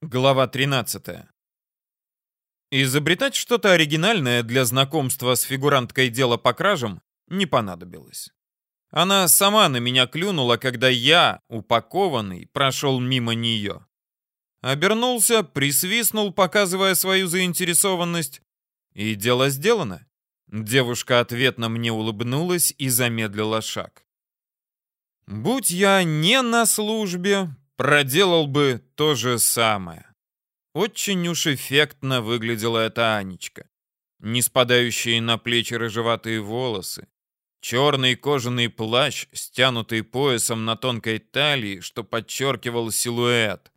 Глава 13. Изобретать что-то оригинальное для знакомства с фигуранткой дела по кражам не понадобилось. Она сама на меня клюнула, когда я, упакованный, прошел мимо нее. Обернулся, присвистнул, показывая свою заинтересованность. И дело сделано. Девушка ответно мне улыбнулась и замедлила шаг. Будь я не на службе, проделал бы то же самое. Очень уж эффектно выглядела эта Анечка. Не спадающие на плечи рыжеватые волосы, черный кожаный плащ, стянутый поясом на тонкой талии, что подчеркивал силуэт,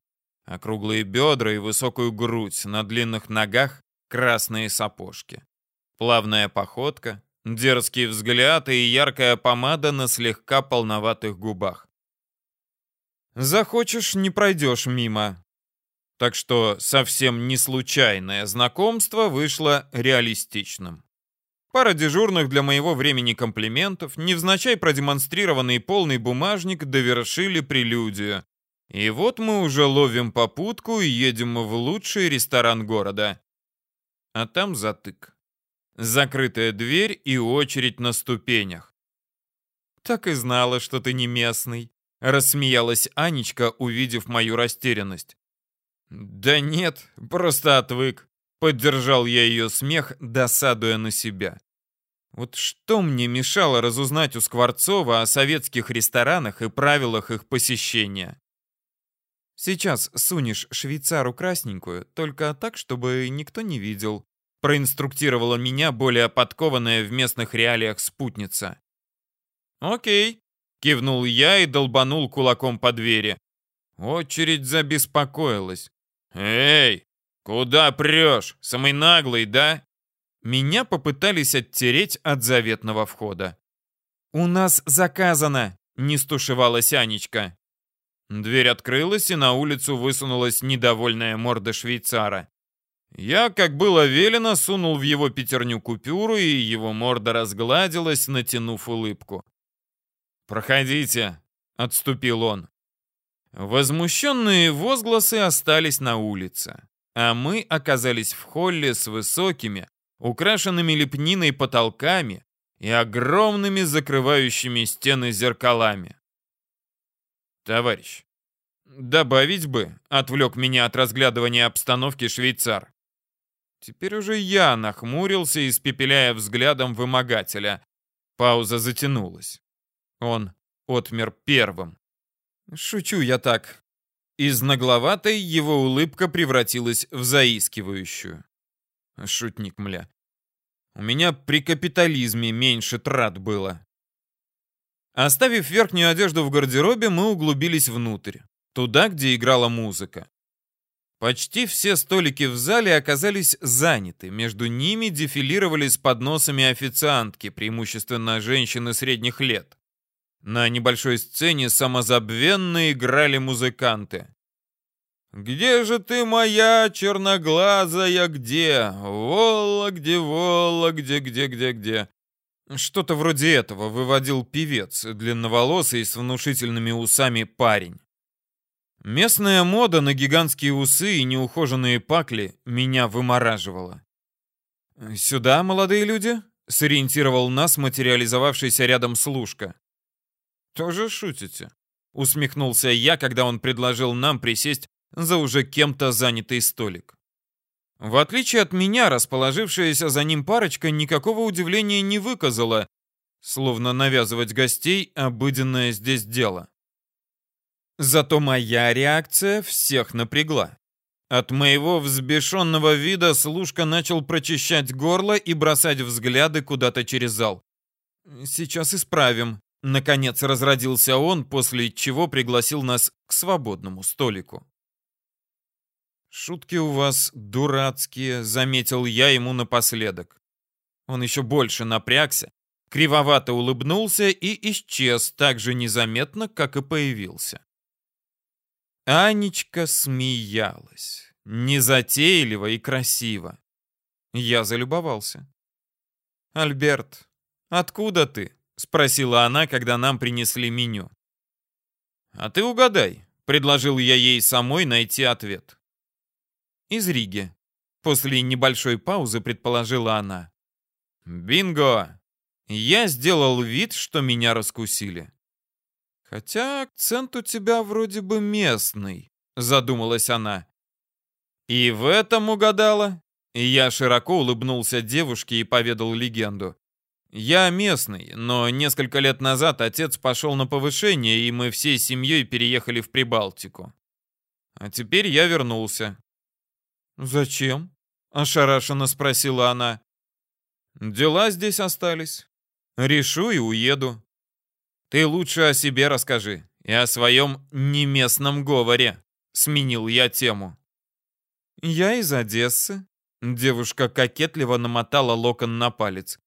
округлые бедра и высокую грудь, на длинных ногах красные сапожки. Плавная походка, дерзкий взгляд и яркая помада на слегка полноватых губах. Захочешь, не пройдешь мимо. Так что совсем не случайное знакомство вышло реалистичным. Пара дежурных для моего времени комплиментов, невзначай продемонстрированный полный бумажник довершили прелюдию. И вот мы уже ловим попутку и едем в лучший ресторан города. А там затык. Закрытая дверь и очередь на ступенях. Так и знала, что ты не местный. Рассмеялась Анечка, увидев мою растерянность. «Да нет, просто отвык», — поддержал я ее смех, досадуя на себя. Вот что мне мешало разузнать у Скворцова о советских ресторанах и правилах их посещения? Сейчас сунешь швейцару красненькую, только так, чтобы никто не видел, проинструктировала меня более подкованная в местных реалиях спутница. Окей, Кивнул я и долбанул кулаком по двери. Очередь забеспокоилась. «Эй, куда прешь? Самый наглый, да?» Меня попытались оттереть от заветного входа. «У нас заказано!» — не стушевалась Анечка. Дверь открылась, и на улицу высунулась недовольная морда швейцара. Я, как было велено, сунул в его пятерню купюру, и его морда разгладилась, натянув улыбку. «Проходите», — отступил он. Возмущенные возгласы остались на улице, а мы оказались в холле с высокими, украшенными лепниной потолками и огромными закрывающими стены зеркалами. «Товарищ, добавить бы», — отвлек меня от разглядывания обстановки швейцар. Теперь уже я нахмурился, испепеляя взглядом вымогателя. Пауза затянулась. Он отмер первым. Шучу я так. Из нагловатой его улыбка превратилась в заискивающую. Шутник, мля. У меня при капитализме меньше трат было. Оставив верхнюю одежду в гардеробе, мы углубились внутрь, туда, где играла музыка. Почти все столики в зале оказались заняты, между ними дефилировали с подносами официантки, преимущественно женщины средних лет. На небольшой сцене самозабвенно играли музыканты. «Где же ты, моя черноглазая, где? Вола, где, вола, где, где, где, где?» Что-то вроде этого выводил певец, длинноволосый с внушительными усами парень. Местная мода на гигантские усы и неухоженные пакли меня вымораживала. «Сюда, молодые люди?» — сориентировал нас материализовавшийся рядом служка. «Тоже шутите?» — усмехнулся я, когда он предложил нам присесть за уже кем-то занятый столик. В отличие от меня, расположившаяся за ним парочка никакого удивления не выказала, словно навязывать гостей обыденное здесь дело. Зато моя реакция всех напрягла. От моего взбешенного вида служка начал прочищать горло и бросать взгляды куда-то через зал. «Сейчас исправим», Наконец разродился он, после чего пригласил нас к свободному столику. «Шутки у вас дурацкие», — заметил я ему напоследок. Он еще больше напрягся, кривовато улыбнулся и исчез так же незаметно, как и появился. Анечка смеялась, незатейливо и красиво. Я залюбовался. «Альберт, откуда ты?» Спросила она, когда нам принесли меню. А ты угадай, предложил я ей самой найти ответ. Из Риги. После небольшой паузы предположила она. Бинго! Я сделал вид, что меня раскусили. Хотя акцент у тебя вроде бы местный, задумалась она. И в этом угадала. Я широко улыбнулся девушке и поведал легенду. Я местный, но несколько лет назад отец пошел на повышение, и мы всей семьей переехали в Прибалтику. А теперь я вернулся. «Зачем?» — ошарашенно спросила она. «Дела здесь остались. Решу и уеду. Ты лучше о себе расскажи и о своем неместном говоре», — сменил я тему. «Я из Одессы», Девушка кокетливо намотала локон на палец.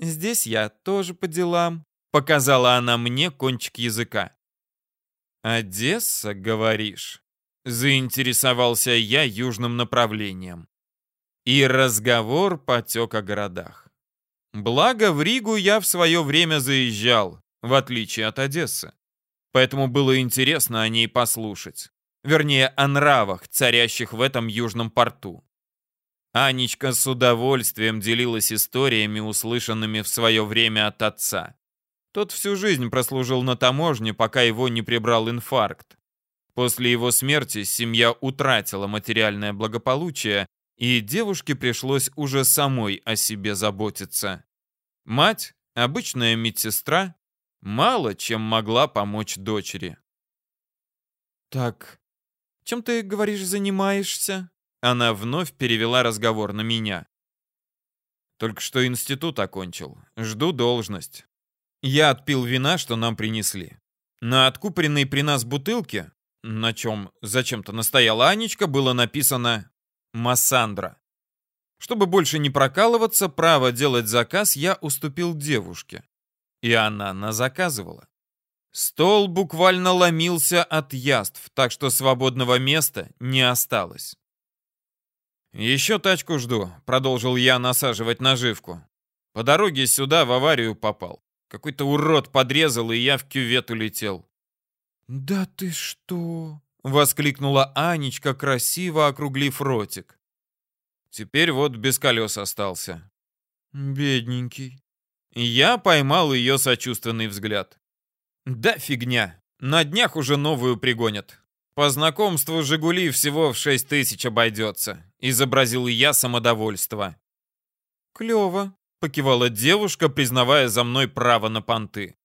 «Здесь я тоже по делам», — показала она мне кончик языка. «Одесса, говоришь?» — заинтересовался я южным направлением. И разговор потек о городах. Благо, в Ригу я в свое время заезжал, в отличие от Одессы. Поэтому было интересно о ней послушать. Вернее, о нравах, царящих в этом южном порту. Анечка с удовольствием делилась историями, услышанными в свое время от отца. Тот всю жизнь прослужил на таможне, пока его не прибрал инфаркт. После его смерти семья утратила материальное благополучие, и девушке пришлось уже самой о себе заботиться. Мать, обычная медсестра, мало чем могла помочь дочери. «Так, чем ты, говоришь, занимаешься?» Она вновь перевела разговор на меня. Только что институт окончил. Жду должность. Я отпил вина, что нам принесли. На откупоренной при нас бутылке, на чем зачем-то настояла Анечка, было написано «Массандра». Чтобы больше не прокалываться, право делать заказ я уступил девушке. И она назаказывала. Стол буквально ломился от яств, так что свободного места не осталось. «Еще тачку жду», — продолжил я насаживать наживку. «По дороге сюда в аварию попал. Какой-то урод подрезал, и я в кювет улетел». «Да ты что?» — воскликнула Анечка, красиво округлив ротик. Теперь вот без колес остался. «Бедненький». Я поймал ее сочувственный взгляд. «Да фигня. На днях уже новую пригонят. По знакомству «Жигули» всего в шесть тысяч обойдется. Изобразил я самодовольство. Клево, покивала девушка, признавая за мной право на понты.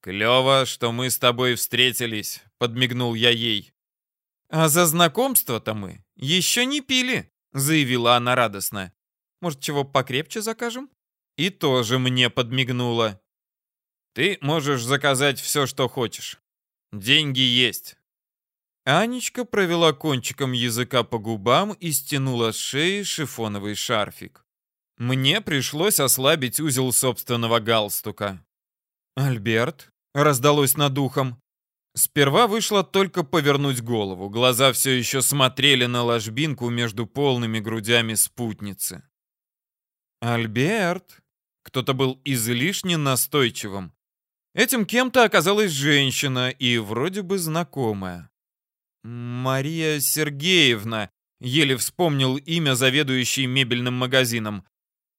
Клево, что мы с тобой встретились, подмигнул я ей. А за знакомство-то мы еще не пили, заявила она радостно. Может, чего покрепче закажем? И тоже мне подмигнула. Ты можешь заказать все, что хочешь. Деньги есть. Анечка провела кончиком языка по губам и стянула с шеи шифоновый шарфик. Мне пришлось ослабить узел собственного галстука. «Альберт?» — раздалось над ухом. Сперва вышло только повернуть голову. Глаза все еще смотрели на ложбинку между полными грудями спутницы. «Альберт?» Кто-то был излишне настойчивым. Этим кем-то оказалась женщина и вроде бы знакомая. «Мария Сергеевна», — еле вспомнил имя заведующей мебельным магазином.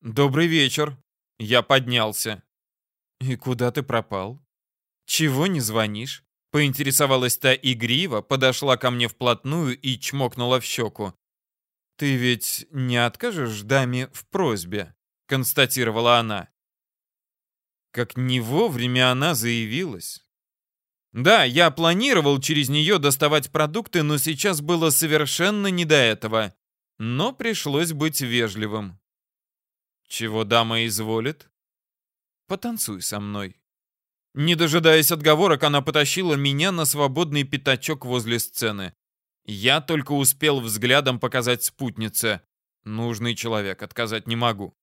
«Добрый вечер». Я поднялся. «И куда ты пропал? Чего не звонишь?» Поинтересовалась та игриво, подошла ко мне вплотную и чмокнула в щеку. «Ты ведь не откажешь даме в просьбе?» — констатировала она. Как не вовремя она заявилась. Да, я планировал через нее доставать продукты, но сейчас было совершенно не до этого. Но пришлось быть вежливым. Чего дама изволит? Потанцуй со мной. Не дожидаясь отговорок, она потащила меня на свободный пятачок возле сцены. Я только успел взглядом показать спутнице. Нужный человек, отказать не могу.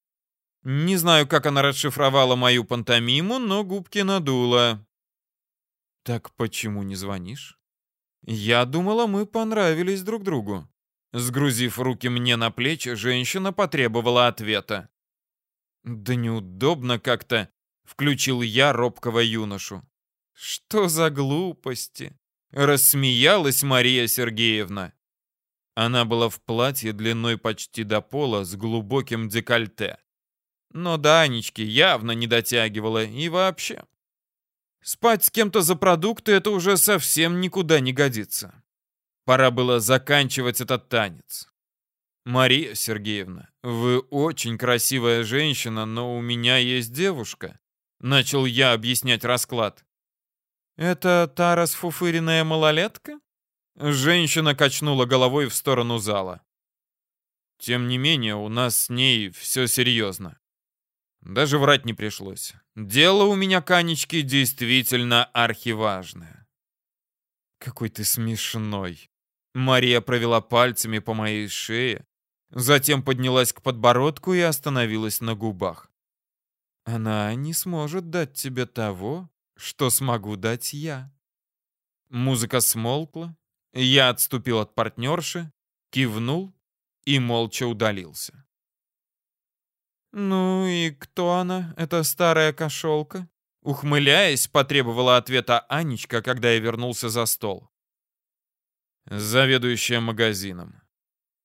Не знаю, как она расшифровала мою пантомиму, но губки надула. «Так почему не звонишь?» «Я думала, мы понравились друг другу». Сгрузив руки мне на плечи, женщина потребовала ответа. «Да неудобно как-то», — включил я робкого юношу. «Что за глупости?» — рассмеялась Мария Сергеевна. Она была в платье длиной почти до пола с глубоким декольте. Но до Анечки явно не дотягивала и вообще. Спать с кем-то за продукты это уже совсем никуда не годится. Пора было заканчивать этот танец. «Мария Сергеевна, вы очень красивая женщина, но у меня есть девушка», — начал я объяснять расклад. «Это та расфуфыренная малолетка?» Женщина качнула головой в сторону зала. Тем не менее, у нас с ней все серьезно. Даже врать не пришлось. Дело у меня, Канечки, действительно архиважное. Какой ты смешной. Мария провела пальцами по моей шее, затем поднялась к подбородку и остановилась на губах. Она не сможет дать тебе того, что смогу дать я. Музыка смолкла, я отступил от партнерши, кивнул и молча удалился. «Ну и кто она, эта старая кошелка?» Ухмыляясь, потребовала ответа Анечка, когда я вернулся за стол. Заведующая магазином.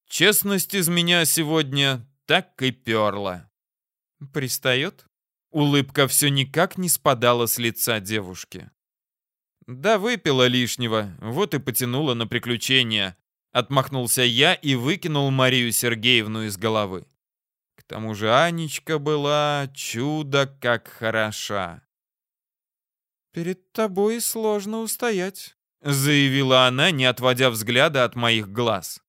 Честность из меня сегодня так и перла. Пристает? Улыбка все никак не спадала с лица девушки. Да выпила лишнего, вот и потянула на приключения. Отмахнулся я и выкинул Марию Сергеевну из головы. Тому же Анечка была чудо как хороша. «Перед тобой сложно устоять», — заявила она, не отводя взгляда от моих глаз.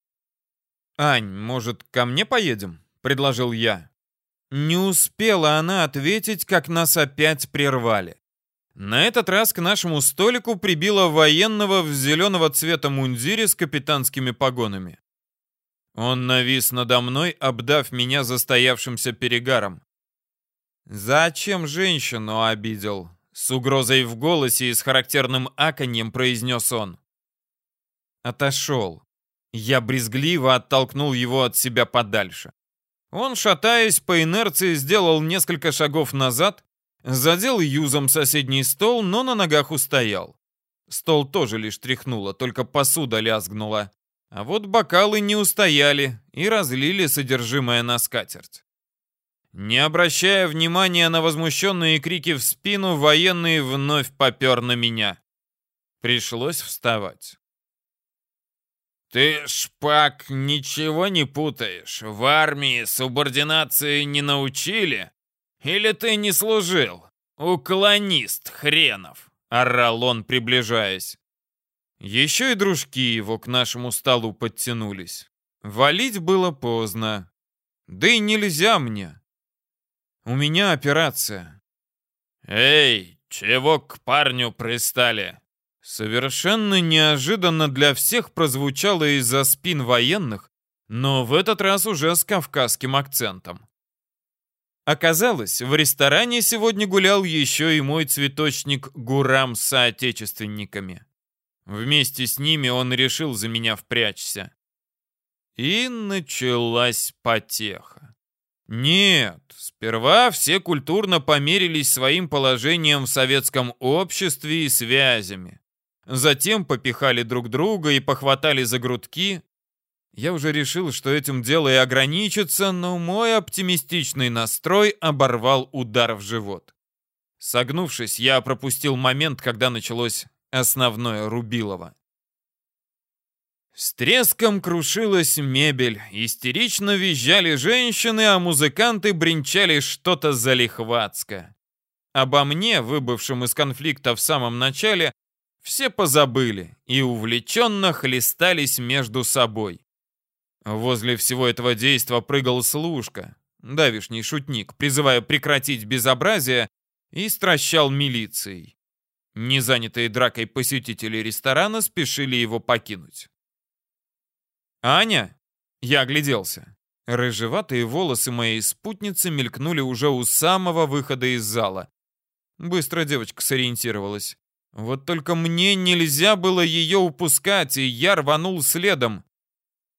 «Ань, может, ко мне поедем?» — предложил я. Не успела она ответить, как нас опять прервали. На этот раз к нашему столику прибило военного в зеленого цвета мундире с капитанскими погонами. Он навис надо мной, обдав меня застоявшимся перегаром. «Зачем женщину обидел?» С угрозой в голосе и с характерным аканьем произнес он. Отошел. Я брезгливо оттолкнул его от себя подальше. Он, шатаясь по инерции, сделал несколько шагов назад Задел юзом соседний стол, но на ногах устоял. Стол тоже лишь тряхнуло, только посуда лязгнула. А вот бокалы не устояли и разлили содержимое на скатерть. Не обращая внимания на возмущенные крики в спину, военный вновь попер на меня. Пришлось вставать. «Ты, шпак, ничего не путаешь. В армии субординации не научили?» Или ты не служил? Уклонист хренов!» — орал он, приближаясь. Еще и дружки его к нашему столу подтянулись. Валить было поздно. Да и нельзя мне. У меня операция. «Эй, чего к парню пристали?» Совершенно неожиданно для всех прозвучало из-за спин военных, но в этот раз уже с кавказским акцентом. Оказалось, в ресторане сегодня гулял еще и мой цветочник Гурам с соотечественниками. Вместе с ними он решил за меня впрячься. И началась потеха. Нет, сперва все культурно померились своим положением в советском обществе и связями. Затем попихали друг друга и похватали за грудки, я уже решил, что этим дело и ограничится, но мой оптимистичный настрой оборвал удар в живот. Согнувшись, я пропустил момент, когда началось основное Рубилово. С треском крушилась мебель, истерично визжали женщины, а музыканты бренчали что-то залихватское. Обо мне, выбывшем из конфликта в самом начале, все позабыли и увлеченно хлестались между собой. Возле всего этого действа прыгал служка, давишний шутник, призывая прекратить безобразие, и стращал милицией. Незанятые дракой посетители ресторана спешили его покинуть. «Аня?» Я огляделся. Рыжеватые волосы моей спутницы мелькнули уже у самого выхода из зала. Быстро девочка сориентировалась. Вот только мне нельзя было ее упускать, и я рванул следом.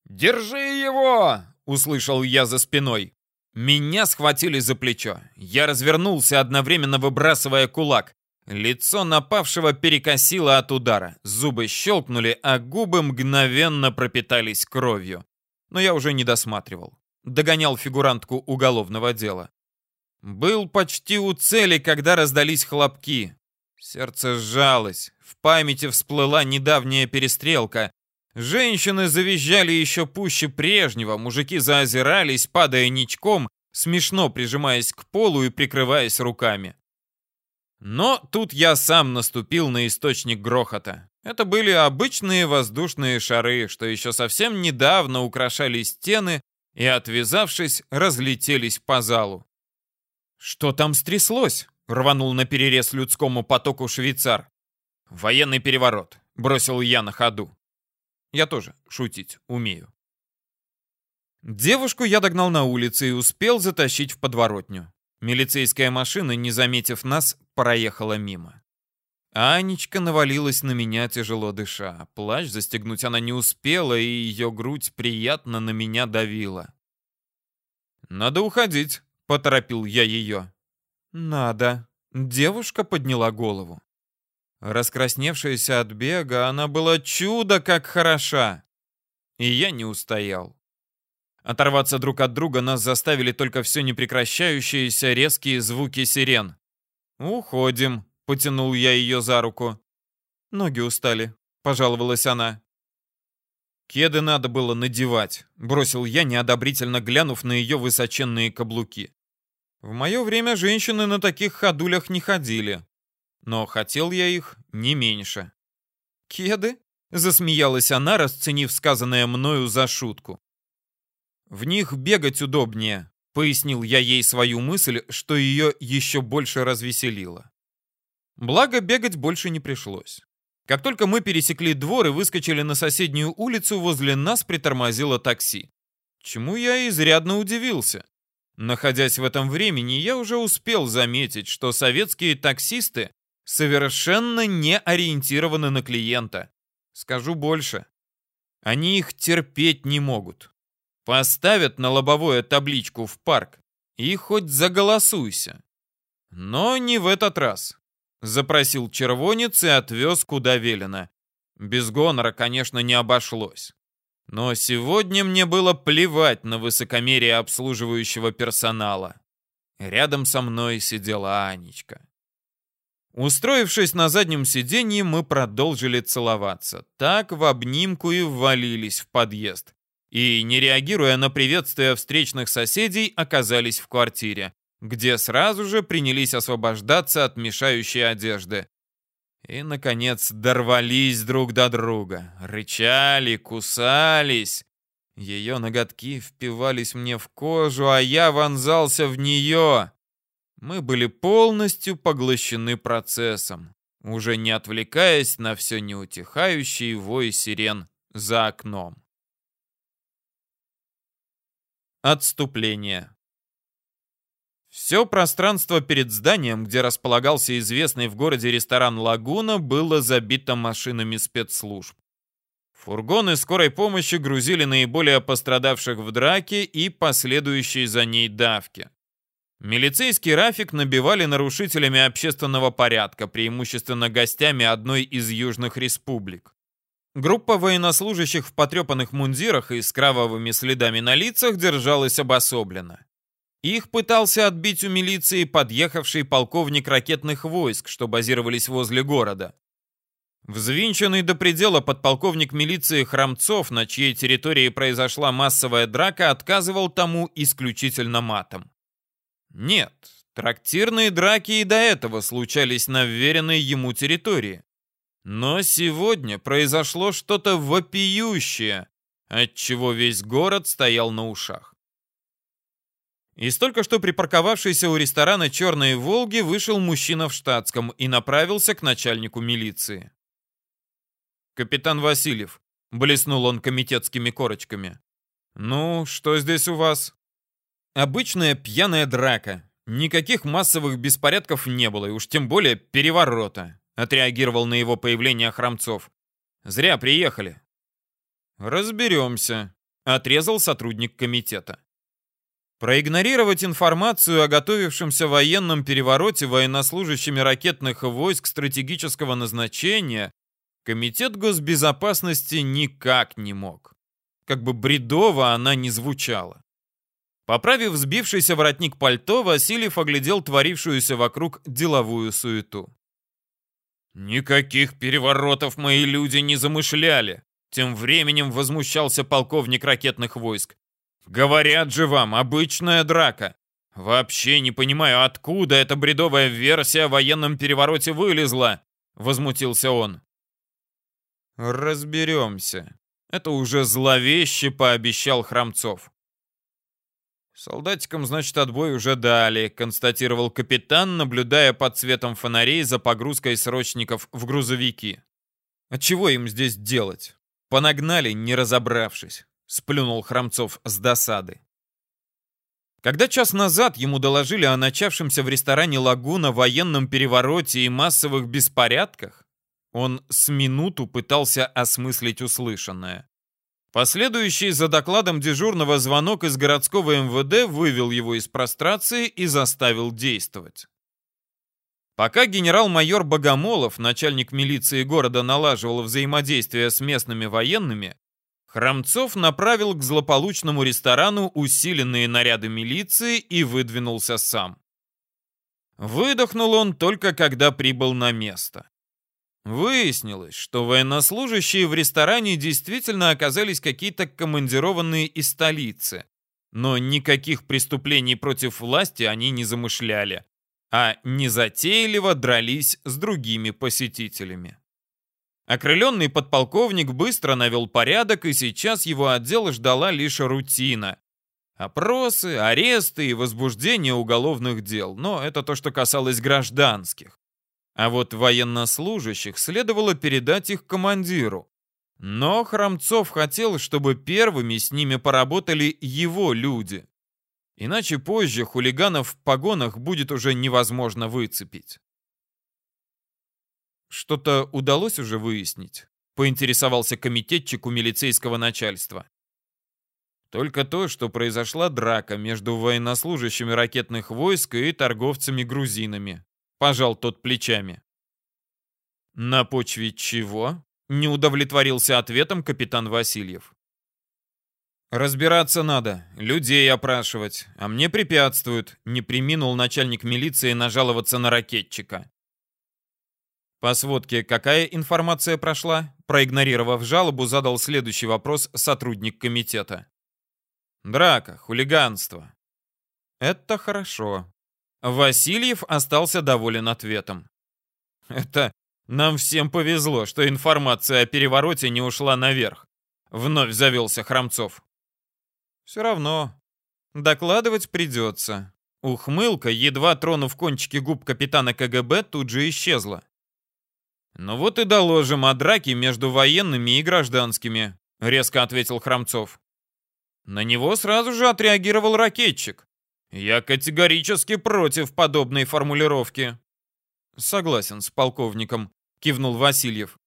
«Держи его!» — услышал я за спиной. Меня схватили за плечо. Я развернулся, одновременно выбрасывая кулак. Лицо напавшего перекосило от удара, зубы щелкнули, а губы мгновенно пропитались кровью. Но я уже не досматривал. Догонял фигурантку уголовного дела. Был почти у цели, когда раздались хлопки. Сердце сжалось, в памяти всплыла недавняя перестрелка. Женщины завизжали еще пуще прежнего, мужики заозирались, падая ничком, смешно прижимаясь к полу и прикрываясь руками. Но тут я сам наступил на источник грохота. Это были обычные воздушные шары, что еще совсем недавно украшали стены и, отвязавшись, разлетелись по залу. «Что там стряслось?» — рванул на перерез людскому потоку швейцар. «Военный переворот», — бросил я на ходу. Я тоже шутить умею. Девушку я догнал на улице и успел затащить в подворотню. Милицейская машина, не заметив нас, проехала мимо. Анечка навалилась на меня, тяжело дыша. Плащ застегнуть она не успела, и ее грудь приятно на меня давила. «Надо уходить», — поторопил я ее. «Надо». Девушка подняла голову. Раскрасневшаяся от бега, она была чудо как хороша. И я не устоял. Оторваться друг от друга нас заставили только все непрекращающиеся резкие звуки сирен. «Уходим», — потянул я ее за руку. «Ноги устали», — пожаловалась она. «Кеды надо было надевать», — бросил я, неодобрительно глянув на ее высоченные каблуки. В мое время женщины на таких ходулях не ходили. Но хотел я их не меньше. «Кеды?» — засмеялась она, расценив сказанное мною за шутку. В них бегать удобнее, пояснил я ей свою мысль, что ее еще больше развеселило. Благо, бегать больше не пришлось. Как только мы пересекли двор и выскочили на соседнюю улицу, возле нас притормозило такси. Чему я изрядно удивился. Находясь в этом времени, я уже успел заметить, что советские таксисты совершенно не ориентированы на клиента. Скажу больше. Они их терпеть не могут. Поставят на лобовое табличку в парк и хоть заголосуйся. Но не в этот раз. Запросил червонец и отвез куда велено. Без гонора, конечно, не обошлось. Но сегодня мне было плевать на высокомерие обслуживающего персонала. Рядом со мной сидела Анечка. Устроившись на заднем сиденье, мы продолжили целоваться. Так в обнимку и ввалились в подъезд и, не реагируя на приветствия встречных соседей, оказались в квартире, где сразу же принялись освобождаться от мешающей одежды. И, наконец, дорвались друг до друга, рычали, кусались. Ее ноготки впивались мне в кожу, а я вонзался в нее. Мы были полностью поглощены процессом, уже не отвлекаясь на все неутихающий вой сирен за окном. Отступление. Все пространство перед зданием, где располагался известный в городе ресторан «Лагуна», было забито машинами спецслужб. Фургоны скорой помощи грузили наиболее пострадавших в драке и последующей за ней давке. Милицейский рафик набивали нарушителями общественного порядка, преимущественно гостями одной из южных республик. Группа военнослужащих в потрепанных мундирах и с кровавыми следами на лицах держалась обособленно. Их пытался отбить у милиции подъехавший полковник ракетных войск, что базировались возле города. Взвинченный до предела подполковник милиции Храмцов, на чьей территории произошла массовая драка, отказывал тому исключительно матом. Нет, трактирные драки и до этого случались на вверенной ему территории. Но сегодня произошло что-то вопиющее, отчего весь город стоял на ушах. Из только что припарковавшейся у ресторана «Черные Волги» вышел мужчина в штатском и направился к начальнику милиции. «Капитан Васильев», — блеснул он комитетскими корочками. «Ну, что здесь у вас?» «Обычная пьяная драка. Никаких массовых беспорядков не было, и уж тем более переворота отреагировал на его появление Храмцов. «Зря приехали». «Разберемся», — отрезал сотрудник комитета. Проигнорировать информацию о готовившемся военном перевороте военнослужащими ракетных войск стратегического назначения Комитет госбезопасности никак не мог. Как бы бредово она ни звучала. Поправив сбившийся воротник пальто, Васильев оглядел творившуюся вокруг деловую суету. «Никаких переворотов мои люди не замышляли», тем временем возмущался полковник ракетных войск. Говорят же вам, обычная драка. Вообще не понимаю, откуда эта бредовая версия о военном перевороте вылезла, возмутился он. Разберемся. Это уже зловеще пообещал Храмцов. Солдатикам, значит, отбой уже дали, констатировал капитан, наблюдая под цветом фонарей за погрузкой срочников в грузовики. А чего им здесь делать? Понагнали, не разобравшись сплюнул Храмцов с досады. Когда час назад ему доложили о начавшемся в ресторане «Лагуна» военном перевороте и массовых беспорядках, он с минуту пытался осмыслить услышанное. Последующий за докладом дежурного звонок из городского МВД вывел его из прострации и заставил действовать. Пока генерал-майор Богомолов, начальник милиции города, налаживал взаимодействие с местными военными, Храмцов направил к злополучному ресторану усиленные наряды милиции и выдвинулся сам. Выдохнул он только когда прибыл на место. Выяснилось, что военнослужащие в ресторане действительно оказались какие-то командированные из столицы, но никаких преступлений против власти они не замышляли, а незатейливо дрались с другими посетителями. Окрыленный подполковник быстро навел порядок, и сейчас его отдел ждала лишь рутина. Опросы, аресты и возбуждение уголовных дел, но это то, что касалось гражданских. А вот военнослужащих следовало передать их командиру. Но Храмцов хотел, чтобы первыми с ними поработали его люди. Иначе позже хулиганов в погонах будет уже невозможно выцепить. Что-то удалось уже выяснить? Поинтересовался комитетчик у милицейского начальства. Только то, что произошла драка между военнослужащими ракетных войск и торговцами-грузинами. Пожал тот плечами. На почве чего? Не удовлетворился ответом капитан Васильев. «Разбираться надо, людей опрашивать, а мне препятствуют», не приминул начальник милиции нажаловаться на ракетчика. По сводке, какая информация прошла? Проигнорировав жалобу, задал следующий вопрос сотрудник комитета. Драка, хулиганство. Это хорошо. Васильев остался доволен ответом. Это нам всем повезло, что информация о перевороте не ушла наверх. Вновь завелся Храмцов. Все равно. Докладывать придется. Ухмылка, едва тронув кончики губ капитана КГБ, тут же исчезла. «Ну вот и доложим о драке между военными и гражданскими», — резко ответил Храмцов. На него сразу же отреагировал ракетчик. «Я категорически против подобной формулировки». «Согласен с полковником», — кивнул Васильев.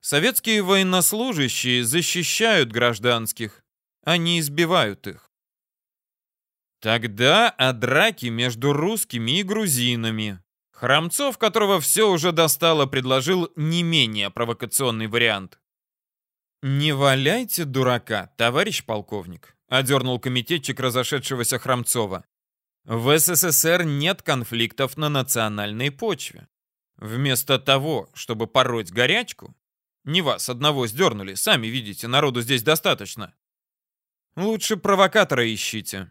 «Советские военнослужащие защищают гражданских, а не избивают их». Тогда о драке между русскими и грузинами, Храмцов, которого все уже достало, предложил не менее провокационный вариант. «Не валяйте дурака, товарищ полковник», — одернул комитетчик разошедшегося Храмцова. «В СССР нет конфликтов на национальной почве. Вместо того, чтобы пороть горячку, не вас одного сдернули, сами видите, народу здесь достаточно. Лучше провокатора ищите.